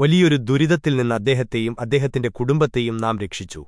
വലിയൊരു ദുരിതത്തിൽ നിന്ന് അദ്ദേഹത്തെയും അദ്ദേഹത്തിന്റെ കുടുംബത്തെയും നാം രക്ഷിച്ചു.